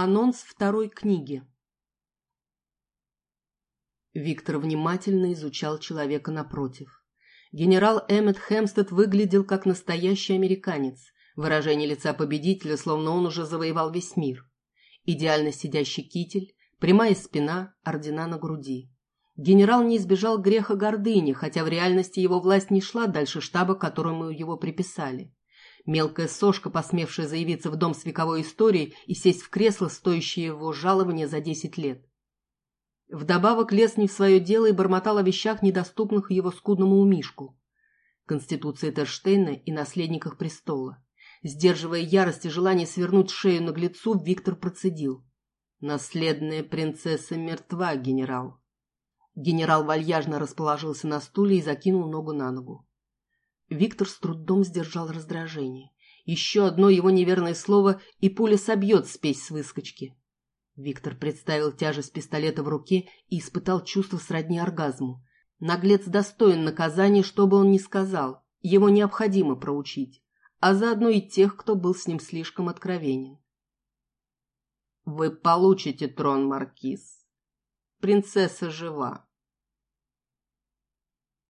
Анонс второй книги. Виктор внимательно изучал человека напротив. Генерал Эммет Хэмстед выглядел как настоящий американец. Выражение лица победителя, словно он уже завоевал весь мир. Идеально сидящий китель, прямая спина, ордена на груди. Генерал не избежал греха гордыни, хотя в реальности его власть не шла дальше штаба, которому его приписали. Мелкая сошка, посмевшая заявиться в дом с вековой историей и сесть в кресло, стоящее его жалования за десять лет. Вдобавок лез не в свое дело и бормотал о вещах, недоступных его скудному умишку. Конституции Терштейна и наследниках престола. Сдерживая ярость и желание свернуть шею наглецу, Виктор процедил. «Наследная принцесса мертва, генерал». Генерал вальяжно расположился на стуле и закинул ногу на ногу. Виктор с трудом сдержал раздражение. Еще одно его неверное слово, и пуля собьет спесь с выскочки. Виктор представил тяжесть пистолета в руке и испытал чувство сродни оргазму. Наглец достоин наказания, что бы он ни сказал. Его необходимо проучить. А заодно и тех, кто был с ним слишком откровенен. «Вы получите трон, Маркиз. Принцесса жива.